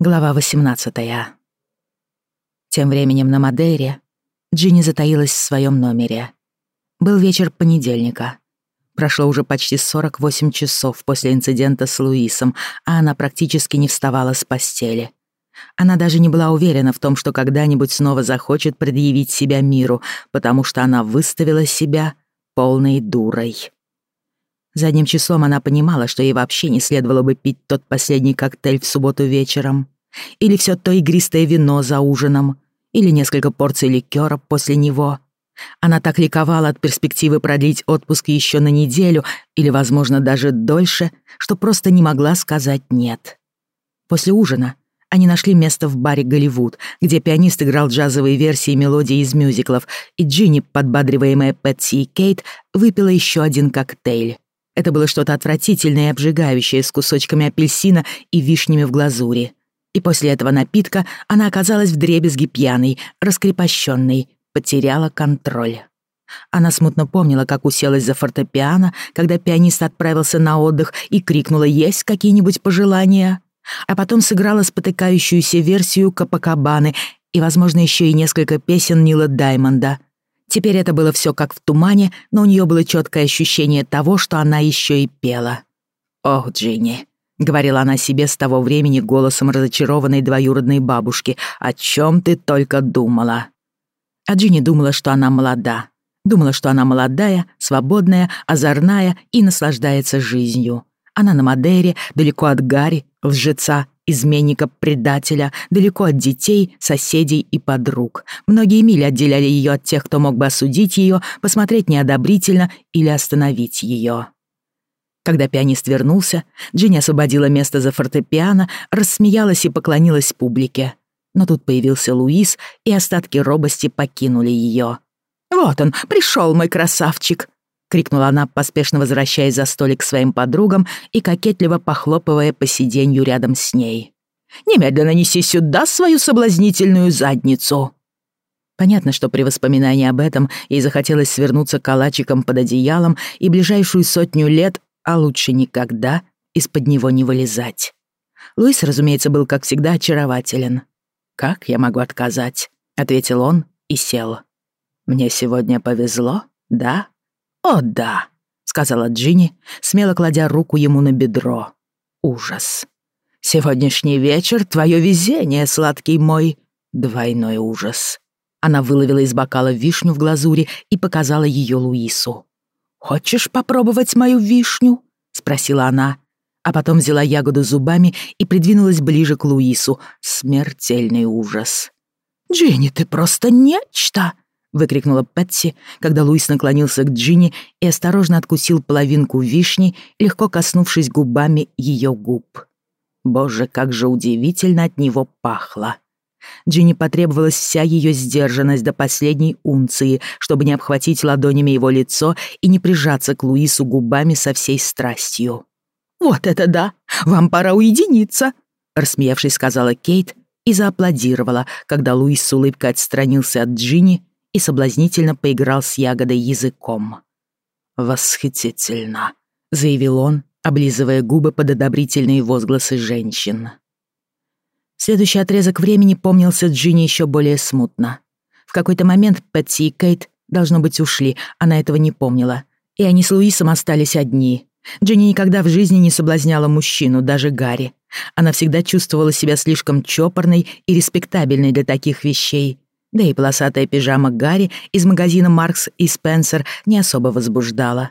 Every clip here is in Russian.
Глава 18 Тем временем на Мадейре Джинни затаилась в своем номере. Был вечер понедельника. Прошло уже почти 48 часов после инцидента с Луисом, а она практически не вставала с постели. Она даже не была уверена в том, что когда-нибудь снова захочет предъявить себя миру, потому что она выставила себя полной дурой. Задним числом она понимала, что ей вообще не следовало бы пить тот последний коктейль в субботу вечером. Или все то игристое вино за ужином. Или несколько порций ликера после него. Она так ликовала от перспективы продлить отпуск еще на неделю или, возможно, даже дольше, что просто не могла сказать «нет». После ужина они нашли место в баре «Голливуд», где пианист играл джазовые версии мелодий из мюзиклов, и Джинни, подбадриваемая Пэтси и Кейт, выпила еще один коктейль. Это было что-то отвратительное и обжигающее с кусочками апельсина и вишнями в глазури. И после этого напитка она оказалась вдребезги пьяной, раскрепощенной, потеряла контроль. Она смутно помнила, как уселась за фортепиано, когда пианист отправился на отдых и крикнула «Есть какие-нибудь пожелания?», а потом сыграла спотыкающуюся версию Капакабаны и, возможно, еще и несколько песен Нила Даймонда — Теперь это было все как в тумане, но у нее было четкое ощущение того, что она еще и пела. «Ох, Джинни», — говорила она себе с того времени голосом разочарованной двоюродной бабушки, «о чем ты только думала?» А Джинни думала, что она молода. Думала, что она молодая, свободная, озорная и наслаждается жизнью. Она на Мадейре, далеко от Гарри, лжеца изменника, предателя, далеко от детей, соседей и подруг. Многие мили отделяли ее от тех, кто мог бы осудить ее, посмотреть неодобрительно или остановить ее. Когда пианист вернулся, Джинни освободила место за фортепиано, рассмеялась и поклонилась публике. Но тут появился Луис, и остатки робости покинули ее. «Вот он, пришел мой красавчик!» — крикнула она, поспешно возвращаясь за столик к своим подругам и кокетливо похлопывая по сиденью рядом с ней. «Немедленно неси сюда свою соблазнительную задницу!» Понятно, что при воспоминании об этом ей захотелось свернуться калачиком под одеялом и ближайшую сотню лет, а лучше никогда, из-под него не вылезать. Луис, разумеется, был, как всегда, очарователен. «Как я могу отказать?» — ответил он и сел. «Мне сегодня повезло, да?» «О, да», — сказала Джинни, смело кладя руку ему на бедро. Ужас. «Сегодняшний вечер — твое везение, сладкий мой. Двойной ужас». Она выловила из бокала вишню в глазури и показала ее Луису. «Хочешь попробовать мою вишню?» — спросила она, а потом взяла ягоду зубами и придвинулась ближе к Луису. Смертельный ужас. «Джинни, ты просто нечто!» — выкрикнула Пэтси, когда Луис наклонился к Джинни и осторожно откусил половинку вишни, легко коснувшись губами ее губ. Боже, как же удивительно от него пахло. Джинни потребовалась вся ее сдержанность до последней унции, чтобы не обхватить ладонями его лицо и не прижаться к Луису губами со всей страстью. «Вот это да! Вам пора уединиться!» рассмеявшись, сказала Кейт и зааплодировала, когда Луис с улыбкой отстранился от Джинни и соблазнительно поиграл с ягодой языком. «Восхитительно», — заявил он, облизывая губы под одобрительные возгласы женщин. Следующий отрезок времени помнился Джинни еще более смутно. В какой-то момент Пэтси и Кейт, должно быть, ушли, она этого не помнила. И они с Луисом остались одни. Джинни никогда в жизни не соблазняла мужчину, даже Гарри. Она всегда чувствовала себя слишком чопорной и респектабельной для таких вещей, да и полосатая пижама Гарри из магазина «Маркс и Спенсер» не особо возбуждала.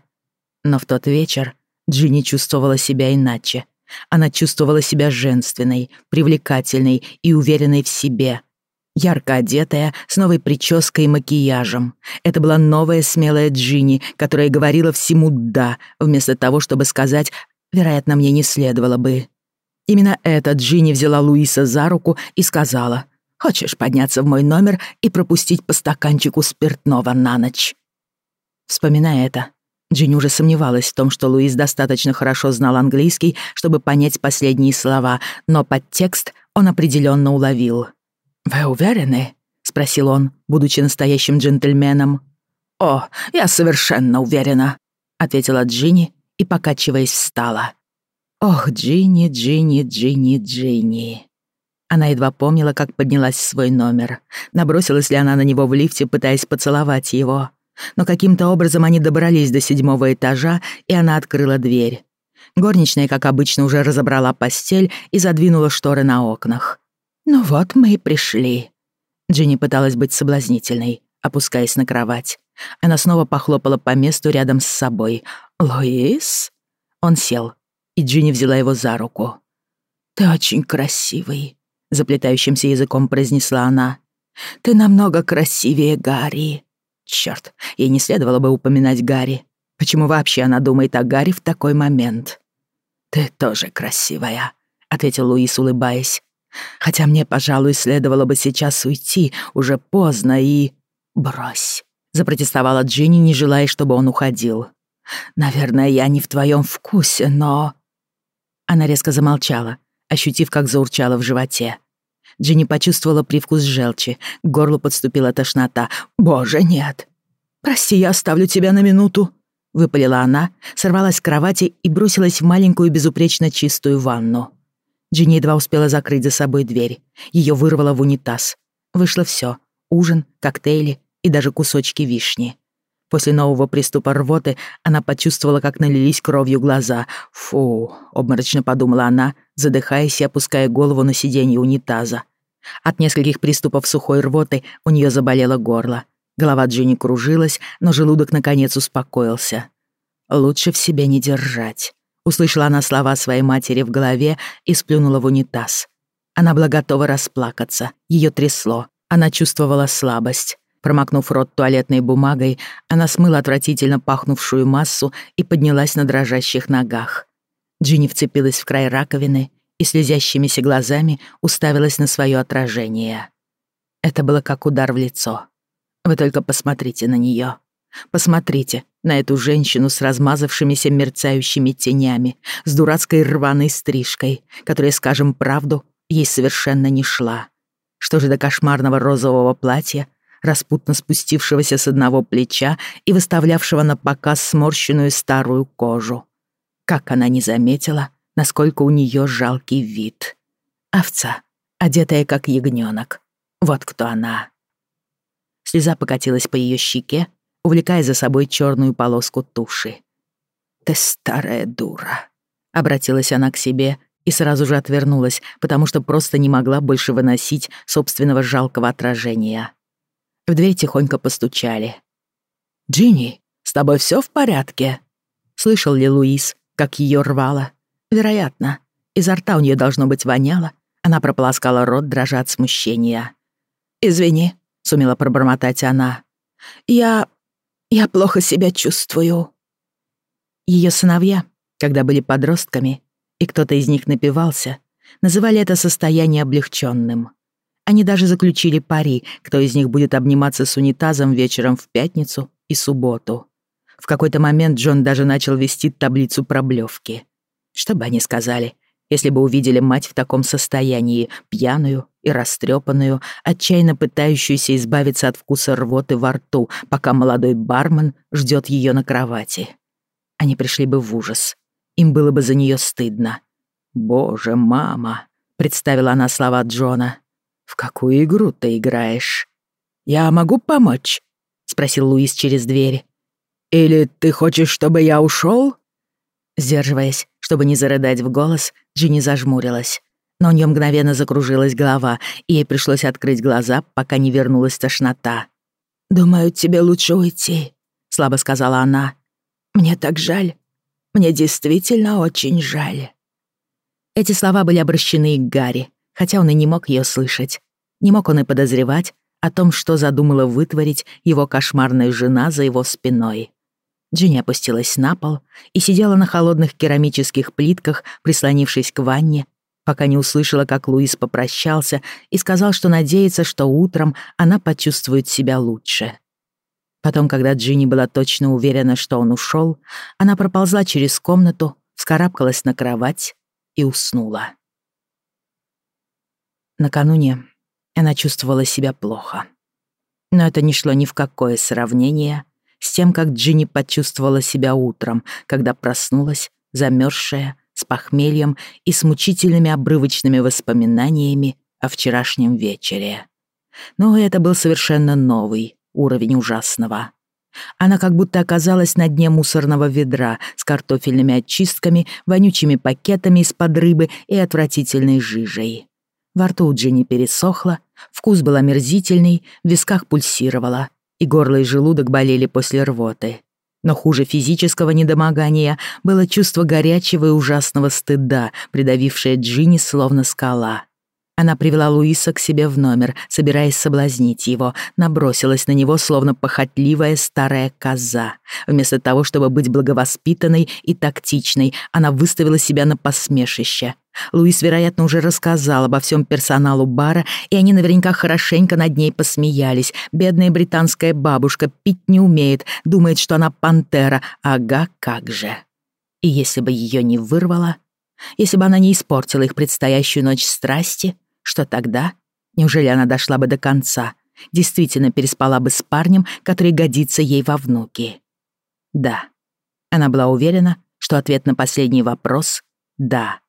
Но в тот вечер Джинни чувствовала себя иначе. Она чувствовала себя женственной, привлекательной и уверенной в себе. Ярко одетая, с новой прической и макияжем. Это была новая смелая Джинни, которая говорила всему «да», вместо того, чтобы сказать «вероятно, мне не следовало бы». Именно эта Джинни взяла Луиса за руку и сказала — Хочешь подняться в мой номер и пропустить по стаканчику спиртного на ночь?» Вспоминая это, Джинни уже сомневалась в том, что Луис достаточно хорошо знал английский, чтобы понять последние слова, но подтекст он определенно уловил. «Вы уверены?» — спросил он, будучи настоящим джентльменом. «О, я совершенно уверена», — ответила Джинни и, покачиваясь, встала. «Ох, Джинни, Джинни, Джинни, Джинни». Она едва помнила, как поднялась в свой номер. Набросилась ли она на него в лифте, пытаясь поцеловать его. Но каким-то образом они добрались до седьмого этажа, и она открыла дверь. Горничная, как обычно, уже разобрала постель и задвинула шторы на окнах. «Ну вот мы и пришли». Джинни пыталась быть соблазнительной, опускаясь на кровать. Она снова похлопала по месту рядом с собой. «Луис?» Он сел, и Джинни взяла его за руку. «Ты очень красивый», — заплетающимся языком произнесла она. «Ты намного красивее Гарри». Чёрт, ей не следовало бы упоминать Гарри. Почему вообще она думает о Гарри в такой момент? «Ты тоже красивая», — ответил Луис, улыбаясь. «Хотя мне, пожалуй, следовало бы сейчас уйти, уже поздно и...» «Брось», — запротестовала Джинни, не желая, чтобы он уходил. «Наверное, я не в твоем вкусе, но...» Она резко замолчала, ощутив, как заурчало в животе. Джинни почувствовала привкус желчи, к горлу подступила тошнота. «Боже, нет!» «Прости, я оставлю тебя на минуту», — выпалила она, сорвалась с кровати и бросилась в маленькую безупречно чистую ванну. Джинни едва успела закрыть за собой дверь. Ее вырвало в унитаз. Вышло все: ужин, коктейли и даже кусочки вишни. После нового приступа рвоты она почувствовала, как налились кровью глаза. «Фу», — обморочно подумала она, задыхаясь и опуская голову на сиденье унитаза. От нескольких приступов сухой рвоты у нее заболело горло. Голова Джинни кружилась, но желудок наконец успокоился. «Лучше в себе не держать», — услышала она слова своей матери в голове и сплюнула в унитаз. Она была готова расплакаться. Ее трясло. Она чувствовала слабость. Промокнув рот туалетной бумагой, она смыла отвратительно пахнувшую массу и поднялась на дрожащих ногах. Джинни вцепилась в край раковины и слезящимися глазами уставилась на свое отражение. Это было как удар в лицо. Вы только посмотрите на нее. Посмотрите на эту женщину с размазавшимися мерцающими тенями, с дурацкой рваной стрижкой, которая, скажем правду, ей совершенно не шла. Что же до кошмарного розового платья, распутно спустившегося с одного плеча и выставлявшего на показ сморщенную старую кожу. Как она не заметила, насколько у нее жалкий вид. Овца, одетая как ягненок. Вот кто она. Слеза покатилась по ее щеке, увлекая за собой черную полоску туши. «Ты старая дура», — обратилась она к себе и сразу же отвернулась, потому что просто не могла больше выносить собственного жалкого отражения. В дверь тихонько постучали. «Джинни, с тобой все в порядке?» Слышал ли Луис, как ее рвало? Вероятно. Изо рта у нее должно быть воняло. Она прополоскала рот, дрожа от смущения. «Извини», — сумела пробормотать она. «Я... я плохо себя чувствую». Ее сыновья, когда были подростками, и кто-то из них напивался, называли это состояние облегченным. Они даже заключили пари, кто из них будет обниматься с унитазом вечером в пятницу и субботу. В какой-то момент Джон даже начал вести таблицу проблевки. Что бы они сказали, если бы увидели мать в таком состоянии, пьяную и растрепанную, отчаянно пытающуюся избавиться от вкуса рвоты во рту, пока молодой бармен ждет ее на кровати. Они пришли бы в ужас. Им было бы за нее стыдно. «Боже, мама!» — представила она слова Джона. «В какую игру ты играешь?» «Я могу помочь?» — спросил Луис через дверь. «Или ты хочешь, чтобы я ушел? Сдерживаясь, чтобы не зарыдать в голос, Джинни зажмурилась. Но у нее мгновенно закружилась голова, и ей пришлось открыть глаза, пока не вернулась тошнота. «Думаю, тебе лучше уйти», — слабо сказала она. «Мне так жаль. Мне действительно очень жаль». Эти слова были обращены к Гарри, хотя он и не мог ее слышать. Не мог он и подозревать о том, что задумала вытворить его кошмарная жена за его спиной. Джинни опустилась на пол и сидела на холодных керамических плитках, прислонившись к ванне, пока не услышала, как Луис попрощался и сказал, что надеется, что утром она почувствует себя лучше. Потом, когда Джинни была точно уверена, что он ушел, она проползла через комнату, вскарабкалась на кровать и уснула. Накануне она чувствовала себя плохо. Но это не шло ни в какое сравнение с тем, как Джинни почувствовала себя утром, когда проснулась, замерзшая, с похмельем и с мучительными обрывочными воспоминаниями о вчерашнем вечере. Но это был совершенно новый уровень ужасного. Она как будто оказалась на дне мусорного ведра с картофельными очистками, вонючими пакетами из-под рыбы и отвратительной жижей. Во рту у Джинни пересохло, вкус был омерзительный, в висках пульсировало, и горло и желудок болели после рвоты. Но хуже физического недомогания было чувство горячего и ужасного стыда, придавившее Джинни словно скала. Она привела Луиса к себе в номер, собираясь соблазнить его, набросилась на него, словно похотливая старая коза. Вместо того, чтобы быть благовоспитанной и тактичной, она выставила себя на посмешище. Луис, вероятно, уже рассказал обо всем персоналу бара, и они наверняка хорошенько над ней посмеялись. Бедная британская бабушка пить не умеет, думает, что она пантера. Ага, как же. И если бы ее не вырвало, если бы она не испортила их предстоящую ночь страсти, что тогда? Неужели она дошла бы до конца? Действительно переспала бы с парнем, который годится ей во внуки? Да. Она была уверена, что ответ на последний вопрос — да.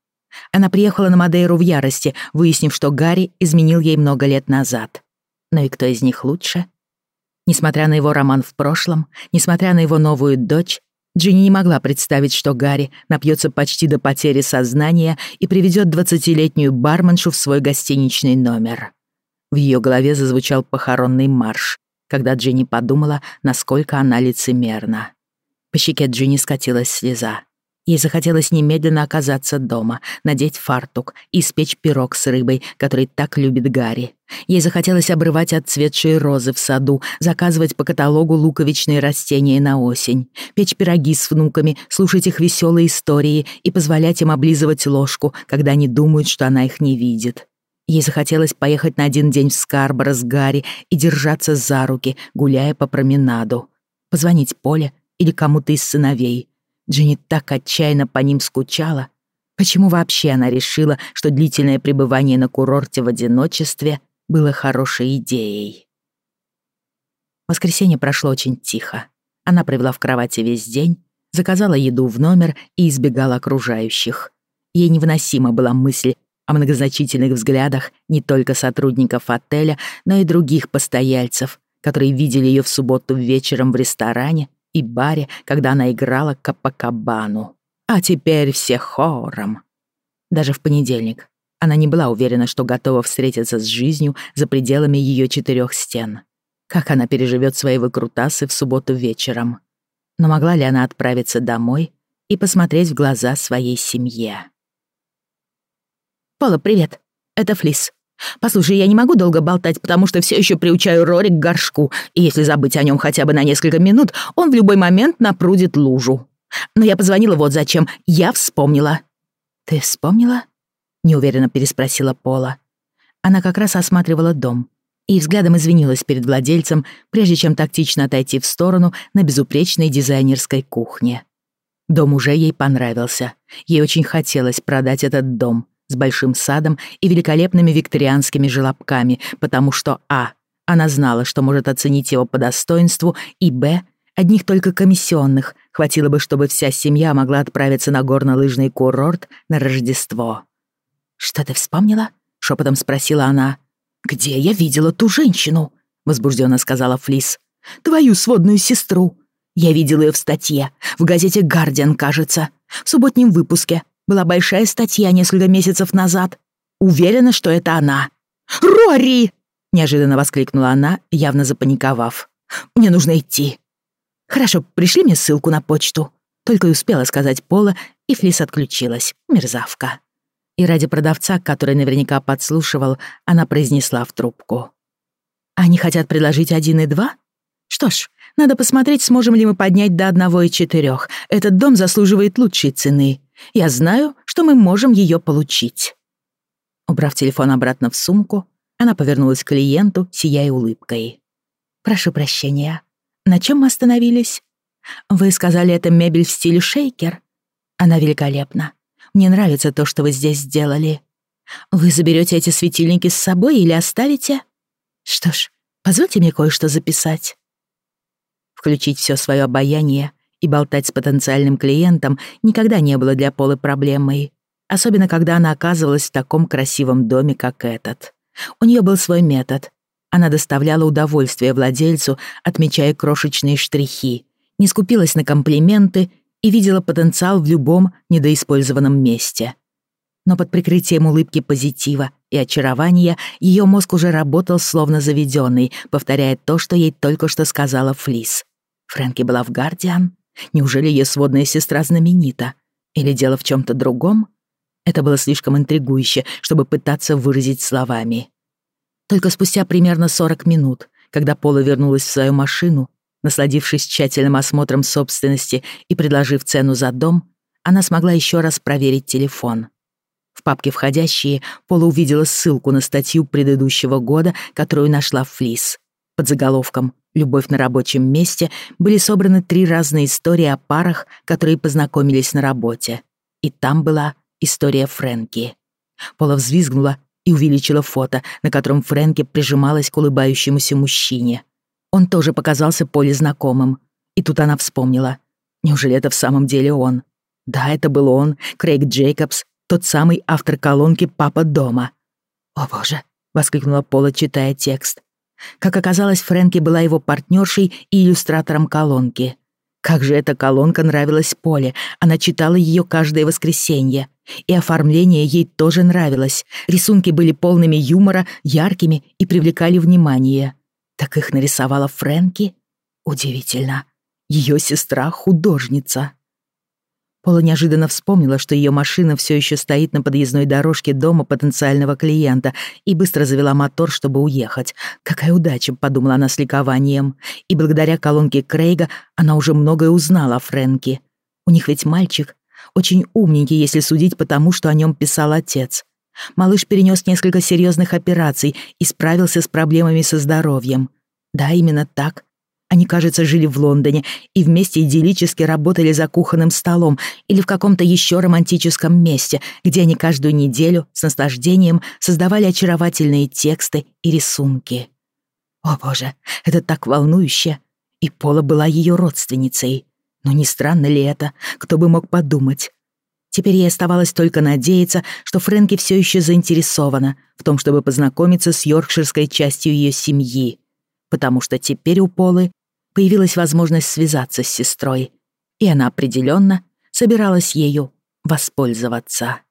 Она приехала на Мадейру в ярости, выяснив, что Гарри изменил ей много лет назад. Но и кто из них лучше? Несмотря на его роман в прошлом, несмотря на его новую дочь, Джинни не могла представить, что Гарри напьется почти до потери сознания и приведет двадцатилетнюю барменшу в свой гостиничный номер. В ее голове зазвучал похоронный марш, когда Джинни подумала, насколько она лицемерна. По щеке Джинни скатилась слеза. Ей захотелось немедленно оказаться дома, надеть фартук и испечь пирог с рыбой, который так любит Гарри. Ей захотелось обрывать отцветшие розы в саду, заказывать по каталогу луковичные растения на осень, печь пироги с внуками, слушать их веселые истории и позволять им облизывать ложку, когда они думают, что она их не видит. Ей захотелось поехать на один день в Скарборо с Гарри и держаться за руки, гуляя по променаду. Позвонить Поле или кому-то из сыновей, Дженни так отчаянно по ним скучала. Почему вообще она решила, что длительное пребывание на курорте в одиночестве было хорошей идеей? Воскресенье прошло очень тихо. Она провела в кровати весь день, заказала еду в номер и избегала окружающих. Ей невыносима была мысль о многозначительных взглядах не только сотрудников отеля, но и других постояльцев, которые видели ее в субботу вечером в ресторане и баре, когда она играла Капакабану. А теперь все хором. Даже в понедельник она не была уверена, что готова встретиться с жизнью за пределами ее четырех стен. Как она переживет свои выкрутасы в субботу вечером? Но могла ли она отправиться домой и посмотреть в глаза своей семье? «Пола, привет. Это Флис. Послушай, я не могу долго болтать, потому что все еще приучаю Рори к горшку, и если забыть о нем хотя бы на несколько минут, он в любой момент напрудит лужу. Но я позвонила вот зачем. Я вспомнила». «Ты вспомнила?» — неуверенно переспросила Пола. Она как раз осматривала дом и взглядом извинилась перед владельцем, прежде чем тактично отойти в сторону на безупречной дизайнерской кухне. Дом уже ей понравился. Ей очень хотелось продать этот дом — с большим садом и великолепными викторианскими желобками, потому что а. она знала, что может оценить его по достоинству, и б. одних только комиссионных хватило бы, чтобы вся семья могла отправиться на горнолыжный курорт на Рождество. «Что ты вспомнила?» — шепотом спросила она. «Где я видела ту женщину?» — возбужденно сказала Флис. «Твою сводную сестру. Я видела ее в статье, в газете «Гардиан», кажется, в субботнем выпуске, была большая статья несколько месяцев назад. Уверена, что это она. «Рори!» — неожиданно воскликнула она, явно запаниковав. «Мне нужно идти». «Хорошо, пришли мне ссылку на почту». Только и успела сказать Пола, и Флис отключилась. Мерзавка. И ради продавца, который наверняка подслушивал, она произнесла в трубку. «Они хотят предложить один и два? Что ж, надо посмотреть, сможем ли мы поднять до одного и четырех. Этот дом заслуживает лучшей цены. Я знаю, что мы можем ее получить». Убрав телефон обратно в сумку, она повернулась к клиенту, сияя улыбкой. «Прошу прощения. На чем мы остановились? Вы сказали, это мебель в стиле шейкер? Она великолепна. Мне нравится то, что вы здесь сделали. Вы заберете эти светильники с собой или оставите? Что ж, позвольте мне кое-что записать». Включить все свое обаяние и болтать с потенциальным клиентом никогда не было для Полы проблемой, особенно когда она оказывалась в таком красивом доме, как этот. У нее был свой метод. Она доставляла удовольствие владельцу, отмечая крошечные штрихи, не скупилась на комплименты и видела потенциал в любом недоиспользованном месте. Но под прикрытием улыбки позитива и очарования ее мозг уже работал словно заведенный, повторяя то, что ей только что сказала Флис. Фрэнки была в «Гардиан»? Неужели ее сводная сестра знаменита? Или дело в чем то другом? Это было слишком интригующе, чтобы пытаться выразить словами. Только спустя примерно 40 минут, когда Пола вернулась в свою машину, насладившись тщательным осмотром собственности и предложив цену за дом, она смогла еще раз проверить телефон. В папке «Входящие» Пола увидела ссылку на статью предыдущего года, которую нашла в Флис. Под заголовком «Любовь на рабочем месте» были собраны три разные истории о парах, которые познакомились на работе. И там была история Фрэнки. Пола взвизгнула и увеличила фото, на котором Фрэнки прижималась к улыбающемуся мужчине. Он тоже показался Поле знакомым. И тут она вспомнила. Неужели это в самом деле он? Да, это был он, Крейг Джейкобс, тот самый автор колонки «Папа дома». «О боже!» — воскликнула Пола, читая текст. Как оказалось, Фрэнки была его партнершей и иллюстратором колонки. Как же эта колонка нравилась Поле, она читала ее каждое воскресенье. И оформление ей тоже нравилось. Рисунки были полными юмора, яркими и привлекали внимание. Так их нарисовала Фрэнки? Удивительно. Ее сестра художница. Пола неожиданно вспомнила, что ее машина все еще стоит на подъездной дорожке дома потенциального клиента и быстро завела мотор, чтобы уехать. Какая удача, подумала она с ликованием. И благодаря колонке Крейга она уже многое узнала о Фрэнке. У них ведь мальчик, очень умненький, если судить по тому, что о нем писал отец. Малыш перенес несколько серьезных операций и справился с проблемами со здоровьем. Да, именно так. Они, кажется, жили в Лондоне и вместе идиллически работали за кухонным столом или в каком-то еще романтическом месте, где они каждую неделю с наслаждением создавали очаровательные тексты и рисунки. О боже, это так волнующе. И Пола была ее родственницей. Но не странно ли это? Кто бы мог подумать? Теперь ей оставалось только надеяться, что Фрэнки все еще заинтересована в том, чтобы познакомиться с йоркширской частью ее семьи, потому что теперь у Полы появилась возможность связаться с сестрой, и она определенно собиралась ею воспользоваться.